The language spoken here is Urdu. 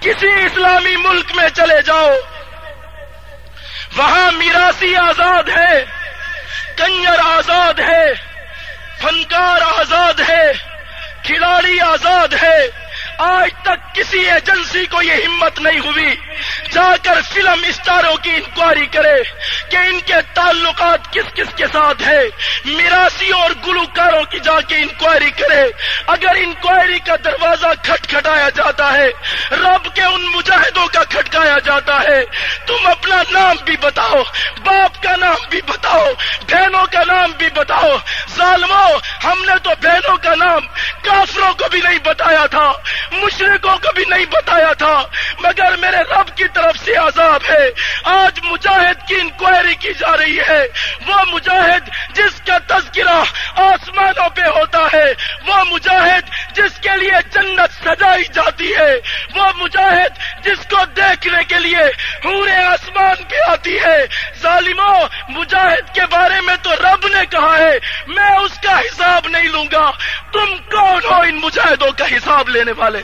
کسی اسلامی ملک میں چلے جاؤ، وہاں میراسی آزاد ہے، کنجر آزاد ہے، فنکار آزاد ہے، کھلاڑی آزاد ہے۔ آج تک کسی ایجنسی کو یہ ہمت نہیں ہوئی جا کر فلم اسٹاروں کی انکوائری کرے کہ ان کے تعلقات کس کس کے ساتھ ہے میراسی اور گلوکاروں کی جا کے انکوائری کرے۔ اگر انکوائری کا دروازہ کھٹکھٹایا جاتا ہے، رب کے ان مجاہدوں کا کھٹکایا جاتا ہے۔ تم اپنا نام بھی بتاؤ، باپ کا نام بھی بتاؤ بہنوں کا نام بھی بتاؤ ظالمو ہم نے تو بہنوں کا نام کافروں کو بھی نہیں بتایا تھا مشرقوں کو بھی نہیں بتایا تھا، مگر میرے رب کی طرف سے عذاب ہے۔ آج مجاہد کی انکوائری کی جا رہی ہے۔ وہ مجاہد جس کا تذکرہ آسمانوں پہ ہوتا ہے، وہ مجاہد جس کے لیے جنت سجائی جاتی ہے۔ وہ مجاہد جس کو دیکھنے کے لیے پورے آسمان پہ آتی ہے۔ ظالموں، مجاہد کے بارے میں تو رب میں اس کا حساب نہیں لوں گا۔ تم کون ہو ان مجاہدوں کا حساب لینے والے؟